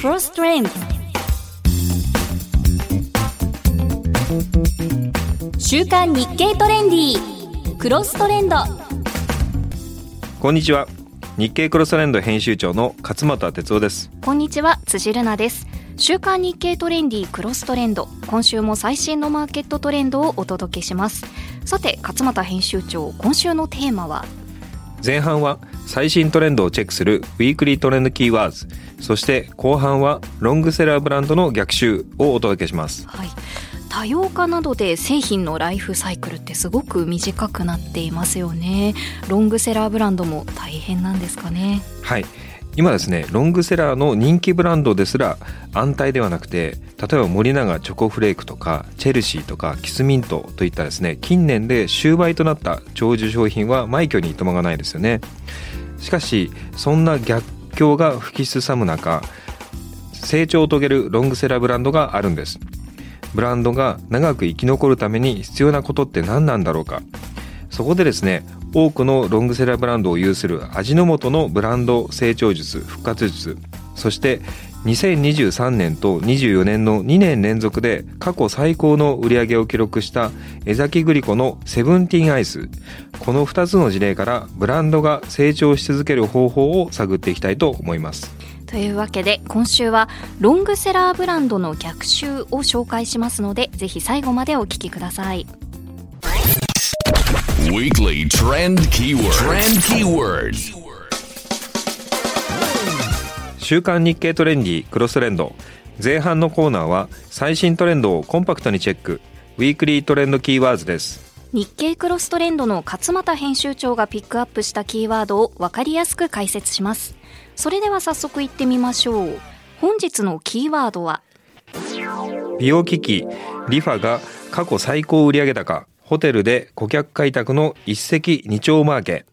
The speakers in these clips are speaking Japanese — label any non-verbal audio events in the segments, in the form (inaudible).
Cross Trend 週刊日経トレンディクロストレンド。こんにちは。日経クロストレンド編集長の勝又哲夫です。こんにちは。辻る奈です。週刊日経トレンディクロストレンド。今週も最新のマーケットトレンドをお届けします。さて勝又編集長今週のテーマは？前半は最新トレンドをチェックするウィークリートレンドキーワーズ。そして後半はロングセラーブランドの逆襲をお届けします。はい。多様化などで製品のライフサイクルってすごく短くなっていますよね。ロングセラーブランドも大変なんですかね。はい。今ですねロングセラーの人気ブランドですら安泰ではなくて例えば森永チョコフレークとかチェルシーとかキスミントといったですね近年で終売となった長寿商品は枚挙にとまがないですよねしかしそんな逆境が吹きすさむ中成長を遂げるロングセラーブランドがあるんです。ブランドが長く生き残るために必要なことって何なんだろうか。そこでですね多くのロングセラーブランドを有する味の素のブランド成長術復活術そして2023年と24年の2年連続で過去最高の売り上げを記録した江崎グリコのセブンティーンアイスこの2つの事例からブランドが成長し続ける方法を探っていきたいと思いますというわけで今週はロングセラーブランドの逆襲を紹介しますのでぜひ最後までお聞きください Weekly Trend Keyword. Trend Keyword. 週刊日経トレンディクロストレンド。前半のコーナーは最新トレンドをコンパクトにチェック。ウィークリートレンドキーワーズです。日経クロストレンドの勝又編集長がピックアップしたキーワードを分かりやすく解説します。それでは早速いってみましょう。本日のキーワードは？美容機器リファが過去最高売上高ホテルで顧客開拓の一石二鳥マーケ。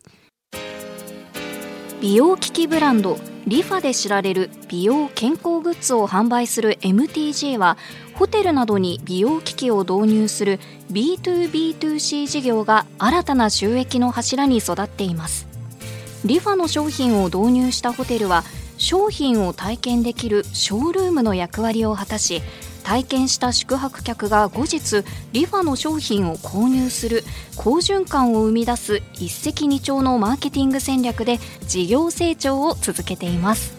美容機器ブランドリファで知られる美容健康グッズを販売する MTG はホテルなどに美容機器を導入する B2B2C 事業が新たな収益の柱に育っています。リファの商品を導入したホテルは商品を体験できるショールームの役割を果たし体験した宿泊客が後日リファの商品を購入する好循環を生み出す一石二鳥のマーケティング戦略で事業成長を続けています。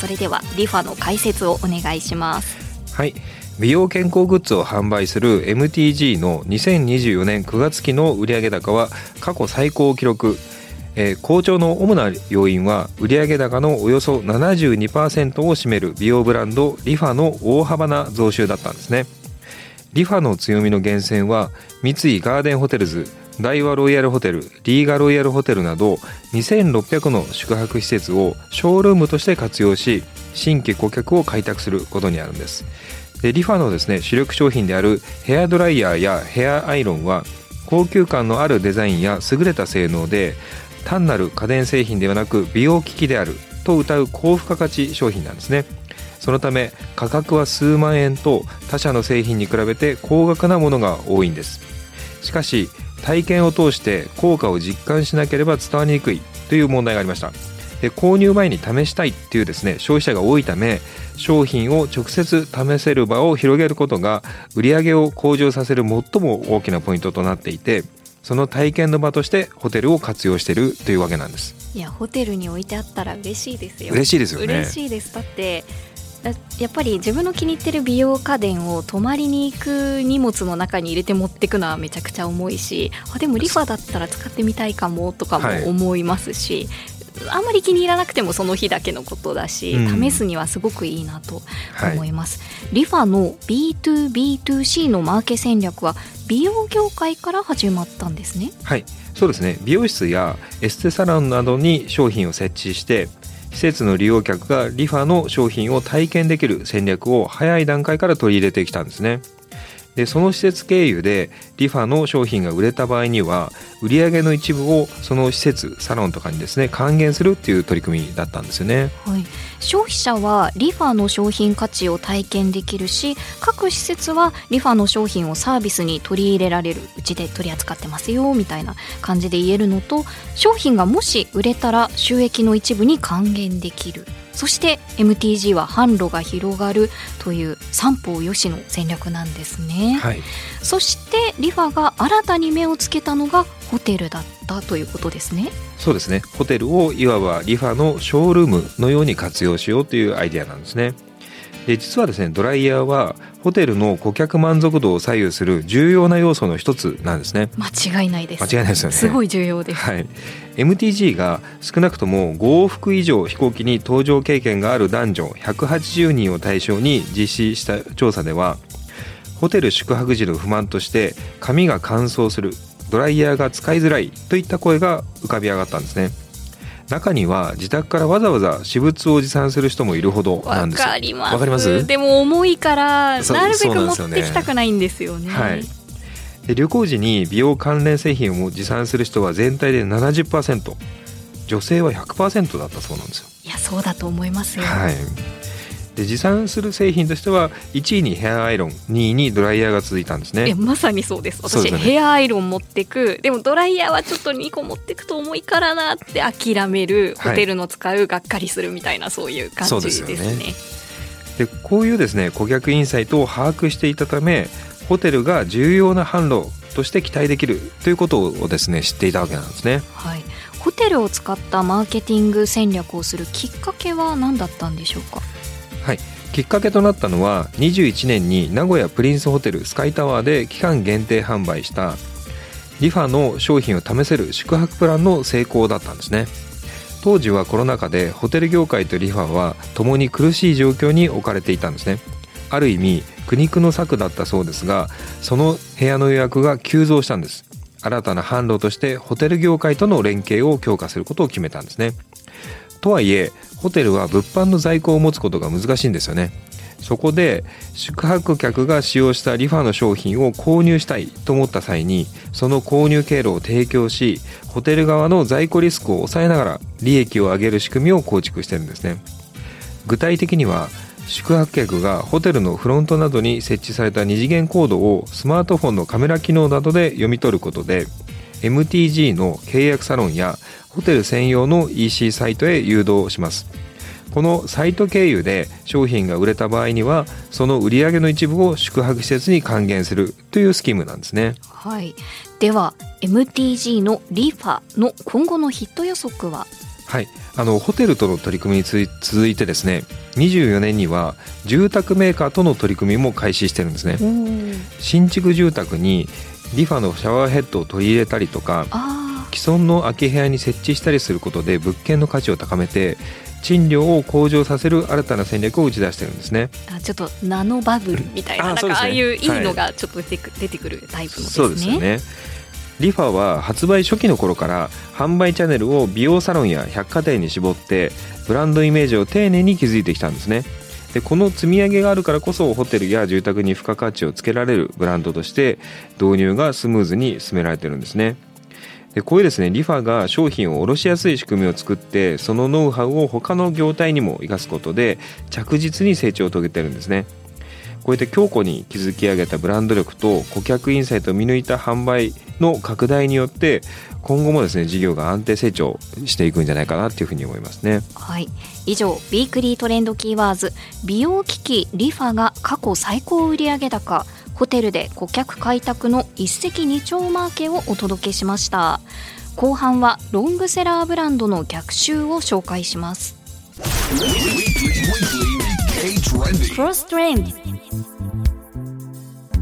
それではリファの解説をお願いします。はい。美容健康グッズを販売する MTG の2024年9月期の売上高は過去最高を記録。えー、好調の主な要因は売上高のおよそ72%を占める美容ブランドリファの大幅な増収だったんですね。リファの強みの源泉は三井ガーデンホテルズ大和ロイヤルホテルリーガロイヤルホテルなど2600の宿泊施設をショールームとして活用し新規顧客を開拓することにあるんです。でリファのですね主力商品であるヘアドライヤーやヘアアイロンは高級感のあるデザインや優れた性能で単なる家電製品ではなく美容機器であると謳う高付加価値商品なんですね。そのため価格は数万円と他社の製品に比べて高額なものが多いんです。しかし体験を通して効果を実感しなければ伝わりにくいという問題がありました。で購入前に試したいっていうですね消費者が多いため商品を直接試せる場を広げることが売上を向上させる最も大きなポイントとなっていてその体験の場としてホテルを活用しているというわけなんです。いやホテルに置いてあったら嬉しいですよ。嬉しいですよね。嬉しいです。だってやっぱり自分の気に入ってる美容家電を泊まりに行く荷物の中に入れて持ってくのはめちゃくちゃ重いしあでもリファだったら使ってみたいかもとかも思いますし、はい、あんまり気に入らなくてもその日だけのことだし、うん、試すにはすごくいいなと思います、はい、リファの B2B2C のマーケ戦略は美容業界から始まったんですね。はい。そうですね。美容室やエステサロンなどに商品を設置して施設の利用客がリファの商品を体験できる戦略を早い段階から取り入れてきたんですねでその施設経由でリファの商品が売れた場合には売り上げの一部をその施設サロンとかにですね還元するっていう取り組みだったんですよね。はい、消費者はリファの商品価値を体験できるし各施設はリファの商品をサービスに取り入れられるうちで取り扱ってますよみたいな感じで言えるのと商品がもし売れたら収益の一部に還元できるそして MTG は販路が広がるという三方よしの戦略なんですね、はい、そしてリファが新たに目をつけたのがホテルだったということですね。そうですね。ホテルをいわばリファのショールームのように活用しようというアイデアなんですねで実はですねドライヤーはホテルの顧客満足度を左右する重要な要素の一つなんですね。間違いないです。間違いないですよね。すごい重要です、はい、MTG が少なくとも5往復以上飛行機に搭乗経験がある男女180人を対象に実施した調査ではホテル宿泊時の不満として髪が乾燥するドライヤーが使いづらいといった声が浮かび上がったんですね中には自宅からわざわざ私物を持参する人もいるほどなんです。わかりますわかります？でも重いからなるべく持ってきたくないんですよね。はい。で旅行時に美容関連製品を持参する人は全体で70%女性は100%だったそうなんですよ。いやそうだと思いますよ、はい、で持参する製品としては1位にヘアアイロン2位にドライヤーが続いたんですえねまさにそうです。私ね。ヘアアイロン持ってくでもドライヤーはちょっと2個持ってくと重いからなって諦める、はい。ホテルの使うがっかりするみたいなそういう感じですね。でね。でこういうですね顧客インサイトを把握していたためホテルが重要な販路として期待できるということをですね知っていたわけなんですね。はい。ホテルを使ったマーケティング戦略をするきっかけは何だったんでしょうか？はい。きっかけとなったのは21年に名古屋プリンスホテルスカイタワーで期間限定販売したリファの商品を試せる宿泊プランの成功だったんですね。当時はコロナ禍でホテル業界とリファは共に苦しい状況に置かれていたんですね。ある意味苦肉の策だったそうですがその部屋の予約が急増したんです。新たな販路としてホテル業界との連携を強化することを決めたんですね。とはいえホテルは物販の在庫を持つことが難しいんですよね。そこで宿泊客が使用したリファの商品を購入したいと思った際にその購入経路を提供しホテル側の在庫リスクを抑えながら利益を上げる仕組みを構築してるんですね。具体的には宿泊客がホテルのフロントなどに設置された二次元コードをスマートフォンのカメラ機能などで読み取ることで MTG の契約サロンやホテル専用の EC サイトへ誘導します。このサイト経由で商品が売れた場合にはその売上の一部を宿泊施設に還元するというスキームなんですね。はい。では MTG のリファの今後のヒット予測は？はい、あのホテルとの取り組みについ続いてですね24年には住宅メーカーとの取り組みも開始してるんですね。新築住宅にリファのシャワーヘッドを取り入れたりとかあ既存の空き部屋に設置したりすることで物件の価値を高めて賃料を向上させる新たな戦略を打ち出してるんですね。ーあちょっとナノバブルみたいな,、うですね。かああいういいのはがちょっと出てく,、出てくるタイプのですね。そうですよね。リファは発売初期の頃から販売チャンネルを美容サロンや百貨店に絞ってブランドイメージを丁寧に築いてきたんですねでこの積み上げがあるからこそホテルや住宅に付加価値をつけられるブランドとして導入がスムーズに進められてるんですね。でこういうですねリファが商品を卸しやすい仕組みを作ってそのノウハウを他の業態にも生かすことで着実に成長を遂げてるんですね。こうやって強固に築き上げたブランド力と顧客インサイトを見抜いた販売の拡大によって今後もですね事業が安定成長していくんじゃないかなっていうふうに思いますね。はい以上ウィークリートレンドキーワーズ。美容機器リファが過去最高売上高ホテルで顧客開拓の一石二鳥マーケをお届けしました。後半はロングセラーブランドの逆襲を紹介します.クロストレンド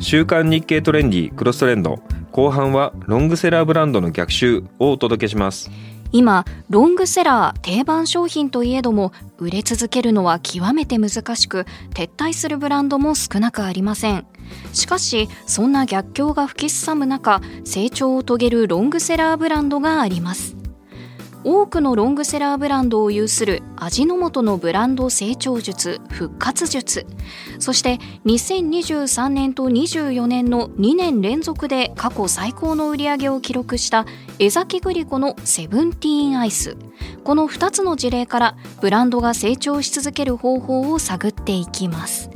週刊日経トレンディクロストレンド後半はロングセラーブランドの逆襲をお届けします。今ロングセラー定番商品といえども売れ続けるのは極めて難しく撤退するブランドも少なくありません。しかしそんな逆境が吹きすさむ中成長を遂げるロングセラーブランドがあります。多くのロングセラーブランドを有する味の素のブランド成長術復活術。そして2023年と24年の2年連続で過去最高の売り上げを記録した江崎グリコのセブンティーンアイス。この2つの事例からブランドが成長し続ける方法を探っていきます。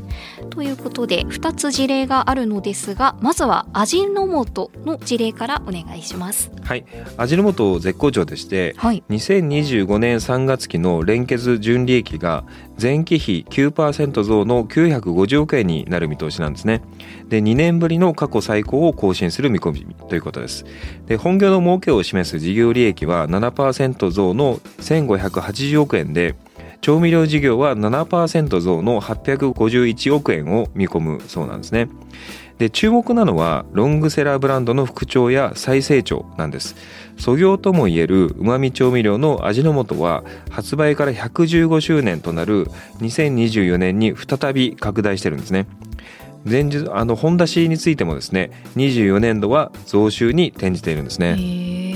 ということで2つ事例があるのですがまずは味の素の事例からお願いします。はい。味の素絶好調でしてはい。2025年3月期の連結純利益が前期比9%増の950億円になる見通しなんですね。で2年ぶりの過去最高を更新する見込みということです。で本業の儲けを示す事業利益は7%増の1580億円で調味料事業は7%増の851億円を見込むそうなんですね。で注目なのはロングセラーブランドの復調や再成長なんです。創業ともいえるうまみ調味料の味の素は発売から115周年となる2024年に再び拡大してるんですね。前日あの本出しについてもですね24年度は増収に転じているんですね。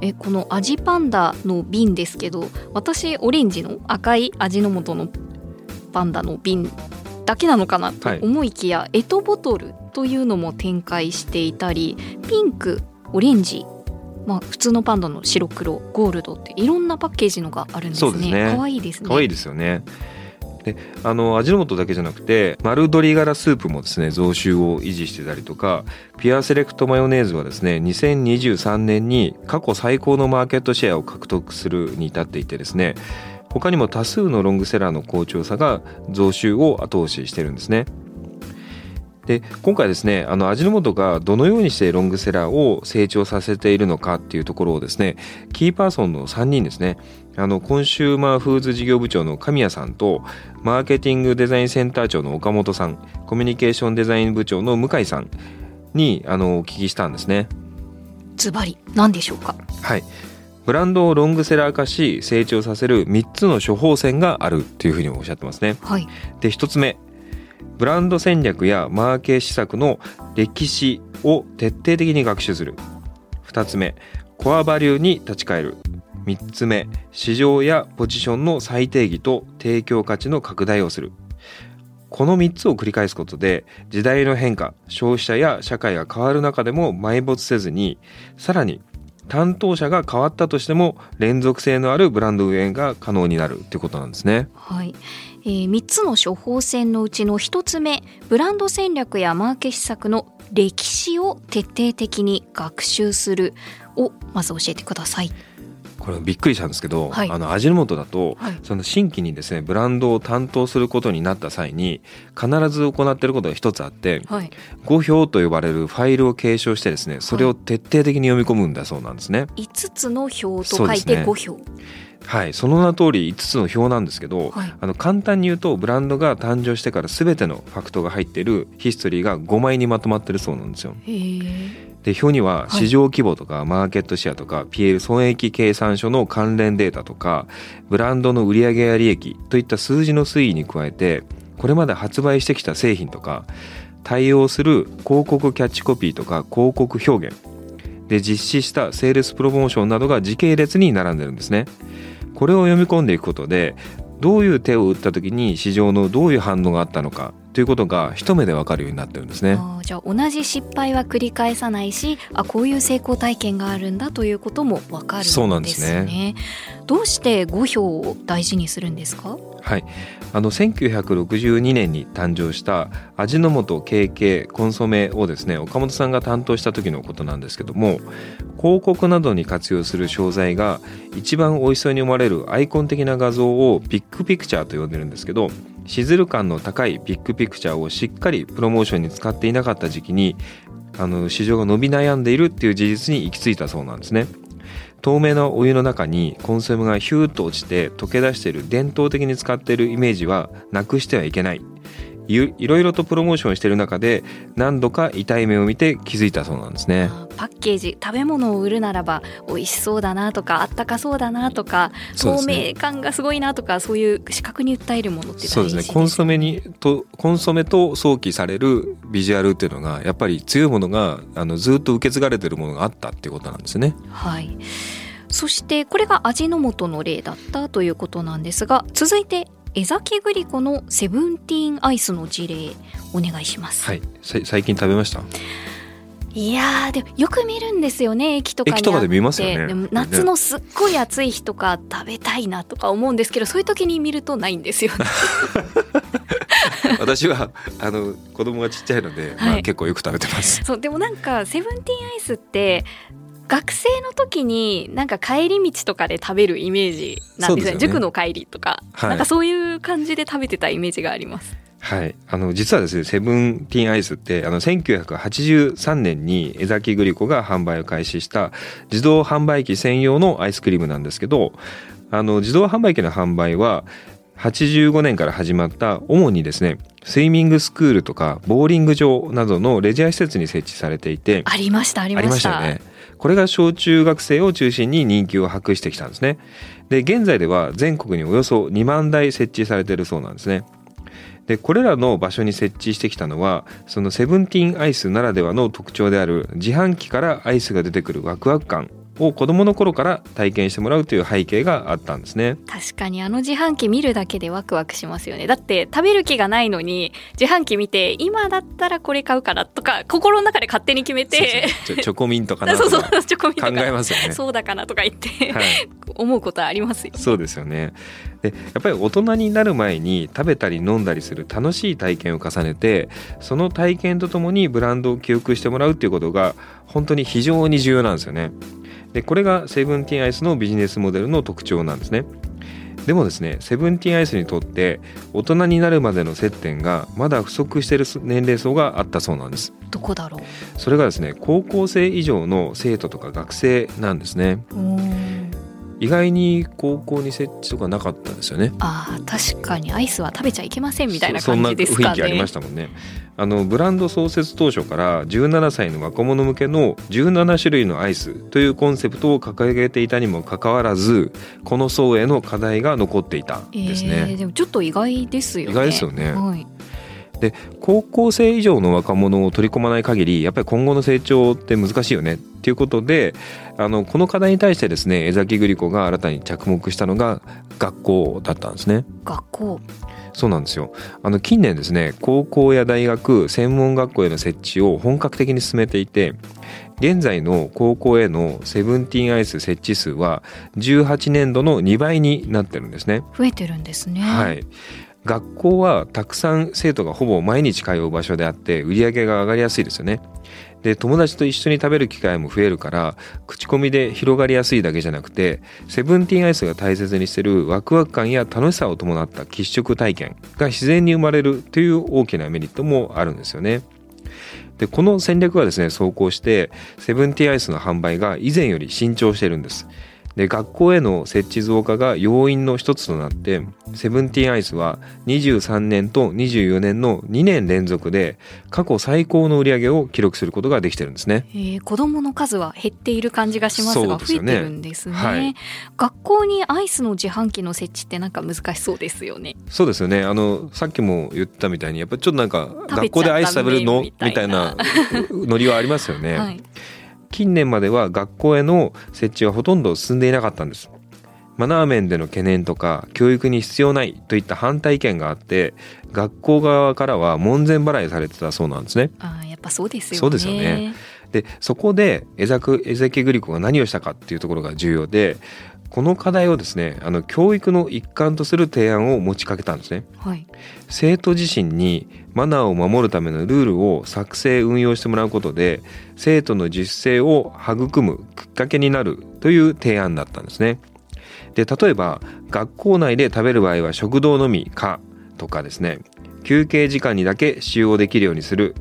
ええこの味パンダの瓶ですけど私オレンジの赤い味の素のパンダの瓶だけなのかなとはい思いきや、エトボトルというのも展開していたりピンクオレンジまあ普通のパンダの白黒ゴールドっていろんなパッケージのがあるんですね。そうですね。可愛いですね。可愛いですよねであの味の素だけじゃなくて丸鶏ガラスープもですね増収を維持してたりとかピアセレクトマヨネーズはですね2023年に過去最高のマーケットシェアを獲得するに至っていてですね他にも多数のロングセラーの好調さが増収を後押ししてるんですね。で今回ですねあの味の素がどのようにしてロングセラーを成長させているのかっていうところをですねキーパーソンの3人ですねあのコンシューマーフーズ事業部長の神谷さんとマーケティングデザインセンター長の岡本さんコミュニケーションデザイン部長の向井さんにあのお聞きしたんですね。ズバリ何でしょうか？はいブランドをロングセラー化し成長させる3つの処方箋があるというふうにおっしゃってますね。はいで1つ目ブランド戦略やマーケ施策の歴史を徹底的に学習する。2つ目コアバリューに立ち返る。3つ目市場やポジションの再定義と提供価値の拡大をする。この3つを繰り返すことで時代の変化消費者や社会が変わる中でも埋没せずにさらに担当者が変わったとしても連続性のあるブランド運営が可能になるということなんですね。はい、えー、3つの処方箋のうちの1つ目ブランド戦略やマーケ施策の歴史を徹底的に学習するをまず教えてください。これびっくりしたんですけど、はいあの味の素だと、はいその新規にですねブランドを担当することになった際に必ず行っていることが一つあってはい、語表と呼ばれるファイルを継承してですねそれを徹底的に読み込むんだそうなんですね。5つの表と書いて5表。はい、その名の通り5つの表なんですけど、はいあの簡単に言うとブランドが誕生してから全てのファクトが入っているヒストリーが5枚にまとまってるそうなんですよ。で表にははい市場規模とかマーケットシェアとか PL 損益計算書の関連データとかブランドの売上や利益といった数字の推移に加えてこれまで発売してきた製品とか対応する広告キャッチコピーとか広告表現で実施したセールスプロモーションなどが時系列に並んでるんですね。これを読み込んでいくことでどういう手を打った時に市場のどういう反応があったのかということが一目でわかるようになってるんですね。じゃあ同じ失敗は繰り返さないしあこういう成功体験があるんだということも分かるんですね。そうなんですねどうして5票を大事にするんですか？はい、あの1962年に誕生した味の素 KK コンソメをですね岡本さんが担当した時のことなんですけども広告などに活用する商材が一番美味しそうに思われるアイコン的な画像をビッグピクチャーと呼んでるんですけどシズル感の高いビッグピクチャーをしっかりプロモーションに使っていなかった時期にあの市場が伸び悩んでいるっていう事実に行き着いたそうなんですね。透明なお湯の中にコンソメがヒューッと落ちて溶け出している伝統的に使っているイメージはなくしてはいけない。いいろいろとプロモーションしている中で何度か痛い目を見て気づいたそうなんですね。パッケージ食べ物を売るならば美味しそうだなとかあったかそうだなとか透明感がすごいなとかそういう視覚に訴えるものってそうですねコンソメにとコンソメと想起されるビジュアルっていうのがやっぱり強いものがあのずっと受け継がれてるものがあったっていうことなんですね。はいそしてこれが味の素の例だったということなんですが続いて江崎グリコのセブンティーンアイスの事例お願いします、はい。さ最近食べました？いやーでもよく見るんですよね。駅とかにとかで見ますよね。でも夏のすっごい暑い日とか食べたいなとか思うんですけどそういう時に見るとないんですよね。(laughs) 私はあの子供がちっちゃいので、まあ、はい。結構よく食べてます。そうでもなんかセブンティーンアイスって学生の時になんか帰り道とかで食べるイメージなんですよね。ね塾の帰りとか、はい。なんかそういう感じで食べてたイメージがあります。はい、あの実はですねセブンティーンアイスってあの1983年に江崎グリコが販売を開始した自動販売機専用のアイスクリームなんですけどあの自動販売機の販売は85年から始まった主にですねスイミングスクールとかボーリング場などのレジャー施設に設置されていてありました。ありましたよね。これが小中学生を中心に人気を博してきたんですね。で現在では全国におよそ2万台設置されているそうなんですね。でこれらの場所に設置してきたのはそのセブンティーンアイスならではの特徴である自販機からアイスが出てくるワクワク感を子どもの頃から体験してもらうという背景があったんですね。確かにあの自販機見るだけでワクワクしますよね。だって食べる気がないのに自販機見て今だったらこれ買うかなとか心の中で勝手に決めて。チョコミントかなとか (laughs) 考かえますよね。そうだかなとか言って、はい。思うことはありますよ。そうですよね。でやっぱり大人になる前に食べたり飲んだりする楽しい体験を重ねてその体験とともにブランドを記憶してもらうっていうことが本当に非常に重要なんですよねでこれがセブンティーンアイスのビジネスモデルの特徴なんですね。でもですねセブンティーンアイスにとって大人になるまでの接点がまだ不足している年齢層があったそうなんです。どこだろそれがですね高校生以上の生徒とか学生なんですね。ううん。意外に高校に設置とかなかったんですよね。あー確かにアイスは食べちゃいけませんみたいなそそんな感じですかね。雰囲気ありましたもんねあのブランド創設当初から17歳の若者向けの17種類のアイスというコンセプトを掲げていたにもかかわらずこの層への課題が残っていたんですえーね、でもちょっと意外ですよね。意外ですよね。はい、高校生以上の若者を取り込まない限りやっぱり今後の成長って難しいよね。っていうことであのこの課題に対してですね江崎グリコが新たに着目したのが学校だったんですね。学校そうなんですよあの近年ですね高校や大学専門学校への設置を本格的に進めていて現在の高校へのセブンティーンアイス設置数は18年度の2倍になってるんですね。増えてるんですねはい学校はたくさん生徒がほぼ毎日通う場所であって売り上げが上がりやすいですよね。で友達と一緒に食べる機会も増えるから口コミで広がりやすいだけじゃなくてセブンティーンアイスが大切にしてるワクワク感や楽しさを伴った喫食体験が自然に生まれるという大きなメリットもあるんですよね。でこの戦略はですね走行してセブンティーンアイスの販売が以前より伸長してるんです。で学校への設置増加が要因の一つとなってセブンティーンアイスは23年と24年の2年連続で過去最高の売り上げを記録することができてるんですね。えー子どもの数は減っている感じがしますそが増えうですよね。てるんですね。はい。学校にアイスの自販機の設置ってなんか難しそうですよね。そうですよね。あのさっきも言ったみたいにやっぱりちょっとなんか学校でアイス食べるのみみたいなたいなノリはありますよね。はい近年までは学校への設置はほとんど進んでいなかったんです。マナー面での懸念とか教育に必要ないといった反対意見があって学校側からは門前払いされてたそうなんですね。あーやっぱそうですよね。そうですよね。でそこでエザクエゼキグリコが何をしたかっていうところが重要でこの課題をですねあの教育の一環とする提案を持ちかけたんですね。はい。生徒自身にマナーを守るためのルールを作成運用してもらうことで生徒の自主性を育むきっかけになるという提案だったんですね。で例えば学校内で食べる場合は食堂のみかとかですね。休憩時間にだけ使用できるようにする。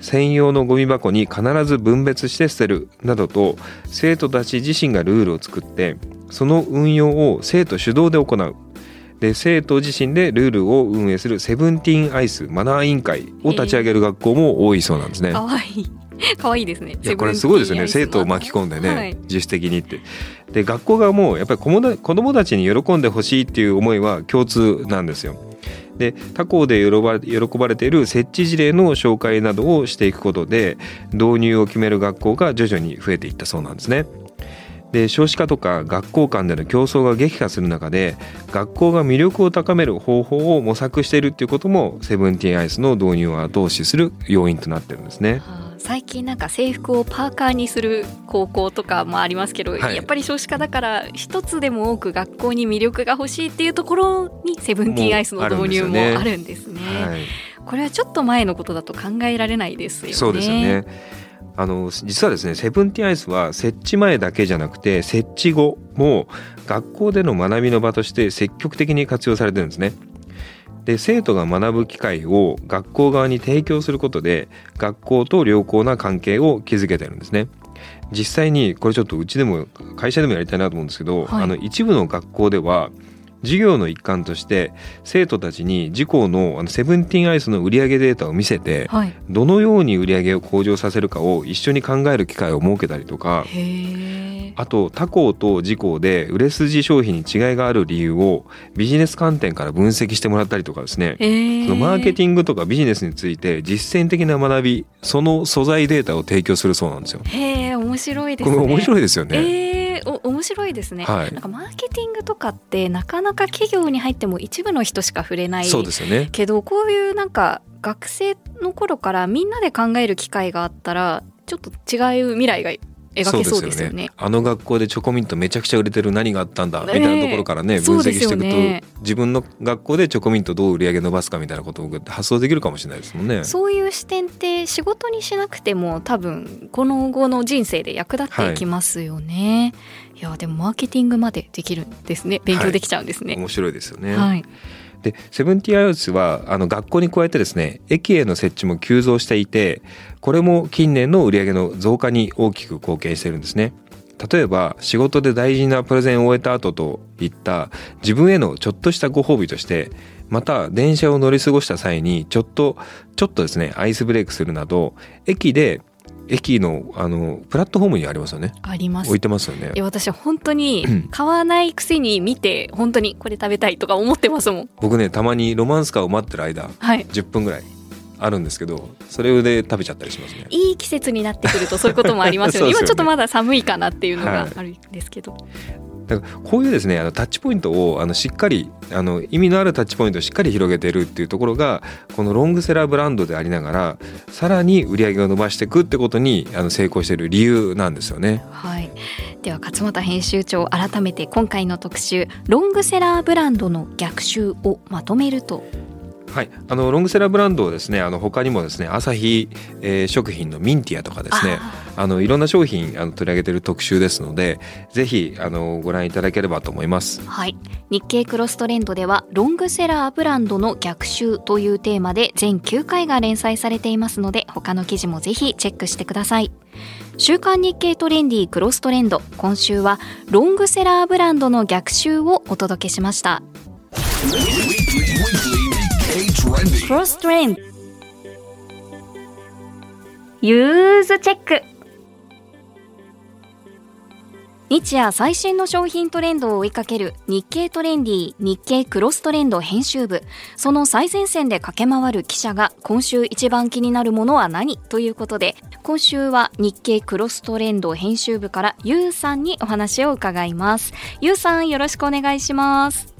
専用のゴミ箱に必ず分別して捨てるなどと生徒たち自身がルールを作ってその運用を生徒主導で行う。で生徒自身でルールを運営するセブンティーンアイスマナー委員会を立ち上げる学校も多いそうなんですね。かわいい。かわいいですね。いやこれすごいですよね。生徒を巻き込んでね、はい。自主的にって。で学校側もやっぱり子もだ子どもたちに喜んでほしいっていう思いは共通なんですよ。で他校で喜ば喜ばれている設置事例の紹介などをしていくことで導入を決める学校が徐々に増えていったそうなんですねで少子化とか学校間での競争が激化する中で学校が魅力を高める方法を模索しているっていうこともセブンティーンアイスの導入を後押しする要因となってるんですね。はあ最近なんか制服をパーカーにする高校とかもありますけど、はいやっぱり少子化だから一つでも多く学校に魅力が欲しいっていうところにセブンティーンアイスの導入もああるんですね。はいこれはちょっと前のことだと考えられないですよね。そうですよね。あの実はですねセブンティアイスは設置前だけじゃなくて設置後も学校での学びの場として積極的に活用されてるんですね。で生徒が学ぶ機会を学校側に提供することで学校と良好な関係を築けてるんですね。実際にこれちょっとうちでも会社でもやりたいなと思うんですけど、はいあの一部の学校では授業の一環として生徒たちに自校のあのセブンティーンアイスの売上データを見せてはい。どのように売り上げを向上させるかを一緒に考える機会を設けたりとか。あと他校と自校で売れ筋商品に違いがある理由をビジネス観点から分析してもらったりとかですね。そのマーケティングとかビジネスについて実践的な学びその素材データを提供するそうなんですよ。へえ面白いですね。これ面白いいですよね。えーお面白いですね、はいなんかマーケティングとかってなかなか企業に入っても一部の人しか触れないそうですよね。けどこういうなんか学生の頃からみんなで考える機会があったらちょっと違う未来が描けそうですよね。あの学校でチョコミントめちゃくちゃ売れてる何があったんだみたいなところからね分析していくと、よね自分の学校でチョコミントどう売り上げ伸ばすかみたいなことを発想できるかもしれないですもんね。そういう視点って仕事にしなくても多分この後の人生で役立っていきますよね。い、やでもマーケティングまでできるんですね勉強できちゃうんですね。面白いですよね。はい、でセブンティーアイスはあの学校に加えてですね駅への設置も急増していてこれも近年の売り上げの増加に大きく貢献してるんですね。例えば仕事で大事なプレゼンを終えた後といった自分へのちょっとしたご褒美としてまた電車を乗り過ごした際にちょっとちょっとですねアイスブレイクするなど駅で駅のあのプラットフォームにありますよねあります置いてますよねいや私本当にう (clears throat) ん買わないくせに見て本当にこれ食べたいとか思ってますもん。僕ねたまにロマンスカーを待ってる間はい。10分ぐらいあるんですけどそれで食べちゃったりしますねいい季節になってくるとそういうこともありますよね。(laughs) ね今ちょっとまだ寒いかなっていうのはいがあるんですけど。だからこういうですねあのタッチポイントをあのしっかりあの意味のあるタッチポイントをしっかり広げてるっていうところがこのロングセラーブランドでありながらさらに売り上げを伸ばしていくってことにあの成功している理由なんですよね。はい。では勝俣編集長改めて今回の特集ロングセラーブランドの逆襲をまとめると。はい、あのロングセラーブランドをですねあの他にもですねアサヒ、えー食品のミンティアとかですねああのいろんな商品あの取り上げている特集ですのでぜひあのご覧いただければと思います。はい、日経クロストレンドではロングセラーブランドの逆襲というテーマで全9回が連載されていますので他の記事もぜひチェックしてください。週刊日経トレンディクロストレンド。今週はロングセラーブランドの逆襲をお届けしましたクロストレンドユーズチェック日夜最新の商品トレンドを追いかける日経トレンディ日経クロストレンド編集部。その最前線で駆け回る記者が今週一番気になるものは何ということで今週は日経クロストレンド編集部からゆうさんにお話を伺います。ゆうさんよろしくお願いします。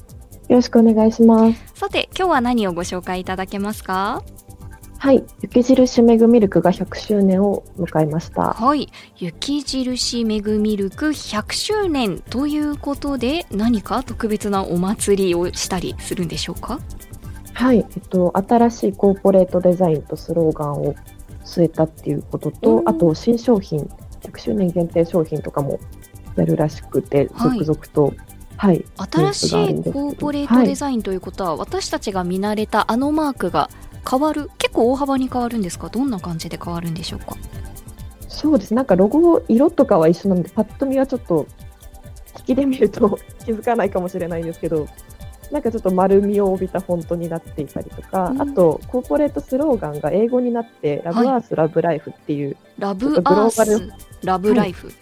よろしくお願いします。さて今日は何をご紹介いただけますか？はい、雪印メグミルクが100周年を迎えました。はい、雪印メグミルク100周年ということで何か特別なお祭りをしたりするんでしょうか？はい、えっと、新しいコーポレートデザインとスローガンを据えたっていうことおと、ーあと新商品、100周年限定商品とかもやるらしくて、はい。続々と、はい、新しいコーポレートデザインということは、私たちが見慣れたあのマークが変わる結構大幅に変わるんですかどんな感じで変わるんでしょうか？そうです。なんかロゴ色とかは一緒なので、パッと見はちょっと引きで見ると気づかないかもしれないんですけど、(laughs) なんかちょっと丸みを帯びたフォントになっていたりとか、うん。あとコーポレートスローガンが英語になって、ラブアース、ラブライフっていう、ラブアーーバルスラブライフ、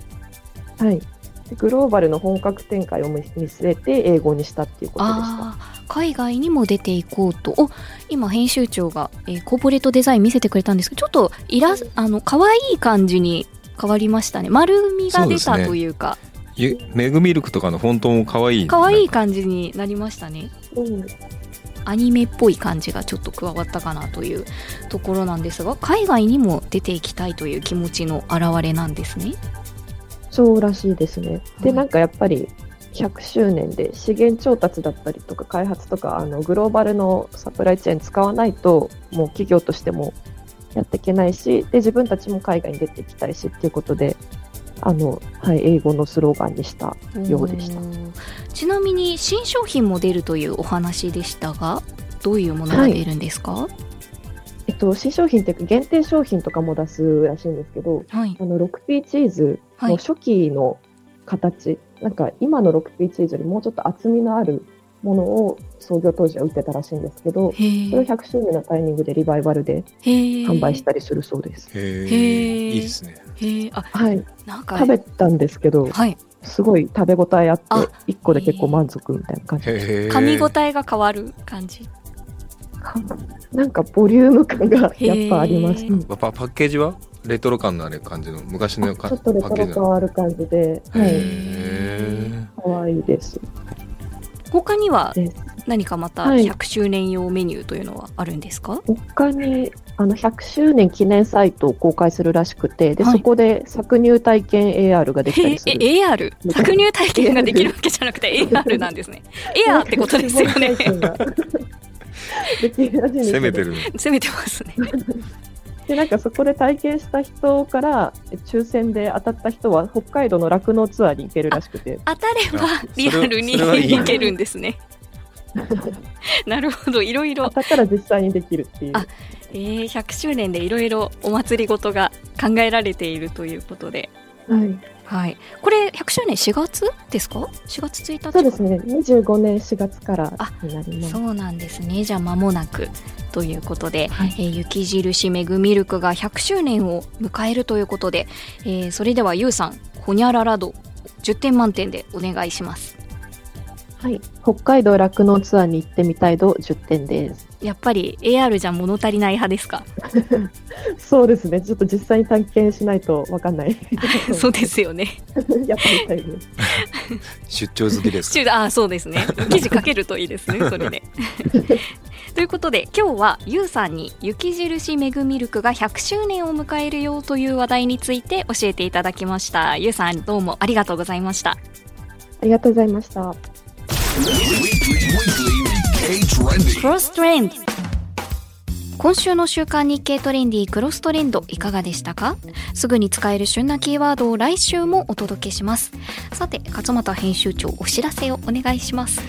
はい、でグローバルの本格展開を見据えて英語にしたっていうことでした。海外にも出ていこうと。お今編集長が、えーコーポレートデザイン見せてくれたんですけどちょっとイラスあの可愛い感じに変わりましたね。丸みが出たというか。ゆメグミルクとかのフォントも可愛い可愛い感じになりましたね。うん、アニメっぽい感じがちょっと加わったかなというところなんですが海外にも出ていきたいという気持ちの表れなんですねそうらしいですね。で、はい。なんかやっぱり100周年で資源調達だったりとか開発とかあのグローバルのサプライチェーン使わないともう企業としてもやっていけないしで自分たちも海外に出ていきたいしっていうことであの、はい、英語のスローガンにしたようでした。ちなみに新商品も出るというお話でしたがどういうものが出るんですか？えっと、新商品っていうか限定商品とかも出すらしいんですけどはい。あの 6P チーズはいの初期の形、なんか今の 6P チーズよりもうちょっと厚みのあるものを創業当時は売ってたらしいんですけど、へそれをー100周年のタイミングでリバイバルで販売したりするそうです。へえいいですね。あはい、なんか食べたんですけど、はい。すごい食べ応えあってあ、1個で結構満足みたいな感じ。噛み応えが変わる感じ。なんかボリューム感がやっぱあります。パッケージは？レトロ感のある感じの昔のかちょっとレトロパッケージ感ある感じで、はへい、え可愛い。です。他には何かまたはい。100周年用メニューというのはあるんですか、他にあの100周年記念サイトを公開するらしくて、で、はい。そこで搾乳体験 AR ができたへりする。え AR 搾乳体験ができるわけじゃなくて AR なんですね。エアーってことですよね。(laughs) 攻めてる。攻めてますねでなんかそこで体験した人から抽選で当たった人は北海道の酪農ツアーに行けるらしくて。当たればあリアルにそれそれはいいね。いけるんですね。(laughs) なるほど。いろいろ。当たったら実際にできるっていう。あえー、100周年でいろいろお祭りごとが考えられているということではい、はい。これ100周年4月ですか？4月1日そうですね。25年4月からあになります。そうなんですね。じゃあ間もなくということで、はい。えー雪印メグミルクが100周年を迎えるということで、えーそれではゆうさんほにゃらら度10点満点でお願いしますはい、北海道酪農ツアーに行ってみたい度10点です。やっぱり AR じゃ物足りない派ですか？(laughs) そうですね。ちょっと実際に体験しないとわかんない。(laughs) そうですよね。(laughs) やってみたいです。出張好きですあそうですね。記事書けるといいですねそれで。ということで今日はゆうさんに雪印メグミルクが100周年を迎えるよという話題について教えていただきました。ゆうさんどうもありがとうございました。ありがとうございました。クロストレンド。今週の週刊日経トレンディクロストレンドいかがでしたか？すぐに使える旬なキーワードを来週もお届けします。さて勝俣編集長お知らせをお願いします。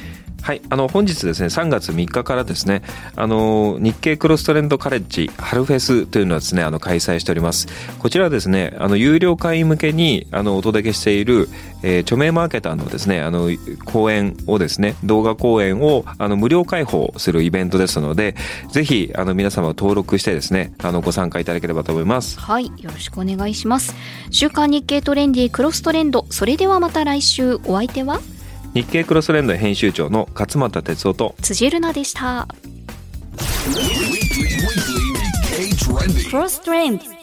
はい、あの本日ですね3月3日からですねあの日経クロストレンドカレッジ春フェスというのはですねあの開催しております。こちらはですねあの有料会員向けにあのお届けしている、えー著名マーケターのですねあの講演をですね動画講演をあの無料開放するイベントですのでぜひあの皆様登録してですねあのご参加いただければと思います。はいよろしくお願いします。週刊日経トレンディクロストレンドそれではまた来週。お相手は？日経クロストレンド編集長の勝俣哲夫と。辻るなでした.クロストレンド